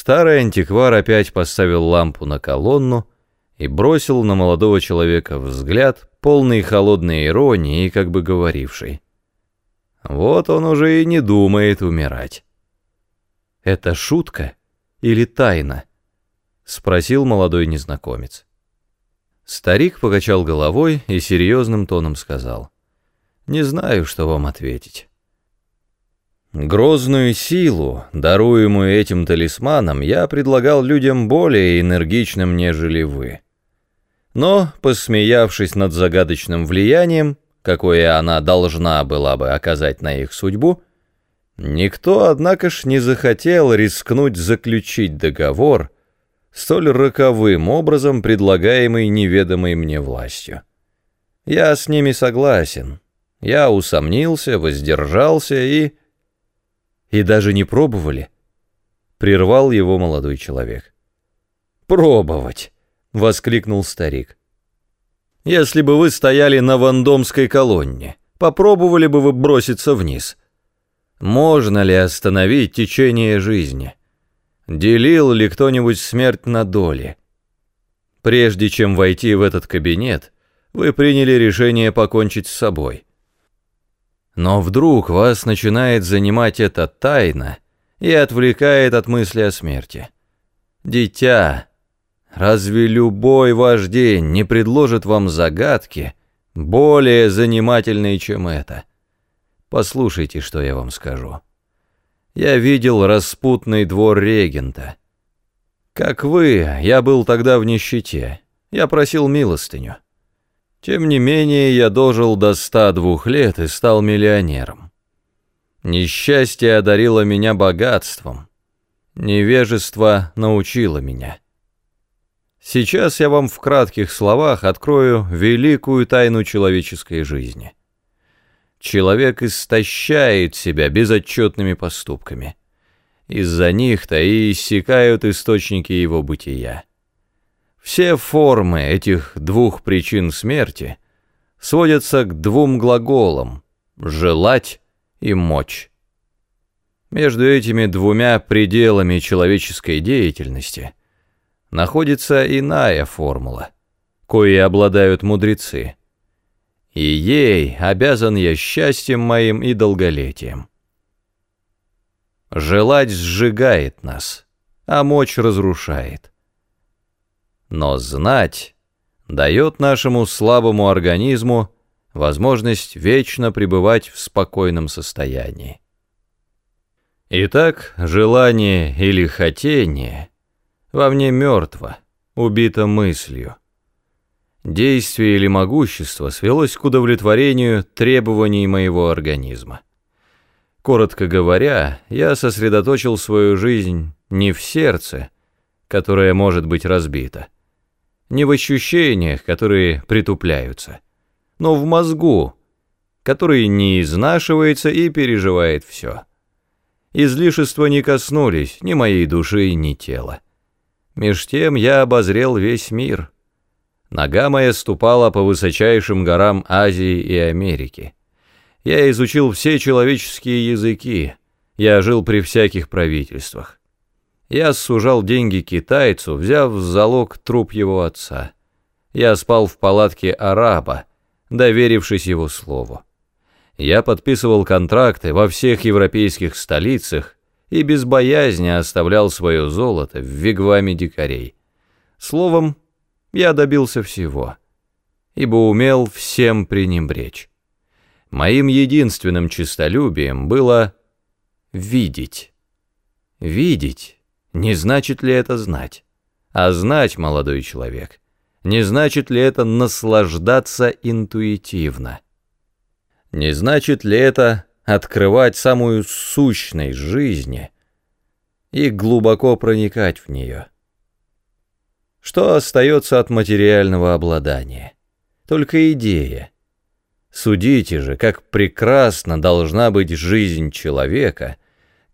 Старый антиквар опять поставил лампу на колонну и бросил на молодого человека взгляд, полный холодной иронии и как бы говоривший. Вот он уже и не думает умирать. «Это шутка или тайна?» — спросил молодой незнакомец. Старик покачал головой и серьезным тоном сказал. «Не знаю, что вам ответить». Грозную силу, даруемую этим талисманом, я предлагал людям более энергичным, нежели вы. Но, посмеявшись над загадочным влиянием, какое она должна была бы оказать на их судьбу, никто, однако ж, не захотел рискнуть заключить договор, столь роковым образом предлагаемый неведомой мне властью. Я с ними согласен. Я усомнился, воздержался и и даже не пробовали?» Прервал его молодой человек. «Пробовать!» — воскликнул старик. «Если бы вы стояли на вандомской колонне, попробовали бы вы броситься вниз. Можно ли остановить течение жизни? Делил ли кто-нибудь смерть на доли? Прежде чем войти в этот кабинет, вы приняли решение покончить с собой». Но вдруг вас начинает занимать эта тайна и отвлекает от мысли о смерти. Дитя, разве любой ваш день не предложит вам загадки, более занимательные, чем это? Послушайте, что я вам скажу. Я видел распутный двор регента. Как вы, я был тогда в нищете. Я просил милостыню. Тем не менее, я дожил до 102 лет и стал миллионером. Несчастье одарило меня богатством. Невежество научило меня. Сейчас я вам в кратких словах открою великую тайну человеческой жизни. Человек истощает себя безотчетными поступками. Из-за них-то и иссякают источники его бытия. Все формы этих двух причин смерти сводятся к двум глаголам «желать» и «мочь». Между этими двумя пределами человеческой деятельности находится иная формула, коей обладают мудрецы, и ей обязан я счастьем моим и долголетием. Желать сжигает нас, а мочь разрушает. Но знать дает нашему слабому организму возможность вечно пребывать в спокойном состоянии. Итак, желание или хотение во мне мертво, убито мыслью. Действие или могущество свелось к удовлетворению требований моего организма. Коротко говоря, я сосредоточил свою жизнь не в сердце, которое может быть разбито, не в ощущениях, которые притупляются, но в мозгу, который не изнашивается и переживает все. Излишества не коснулись ни моей души, ни тела. Меж тем я обозрел весь мир. Нога моя ступала по высочайшим горам Азии и Америки. Я изучил все человеческие языки, я жил при всяких правительствах. Я сужал деньги китайцу, взяв в залог труп его отца. Я спал в палатке араба, доверившись его слову. Я подписывал контракты во всех европейских столицах и без боязни оставлял свое золото в вигваме дикарей. Словом, я добился всего, ибо умел всем пренебречь. Моим единственным честолюбием было видеть. Видеть не значит ли это знать? А знать, молодой человек, не значит ли это наслаждаться интуитивно? Не значит ли это открывать самую сущность жизни и глубоко проникать в нее? Что остается от материального обладания? Только идея. Судите же, как прекрасно должна быть жизнь человека —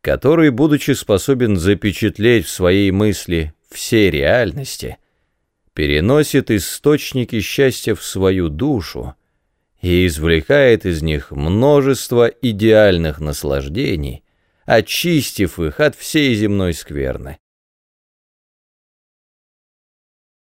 который, будучи способен запечатлеть в своей мысли все реальности, переносит источники счастья в свою душу и извлекает из них множество идеальных наслаждений, очистив их от всей земной скверны.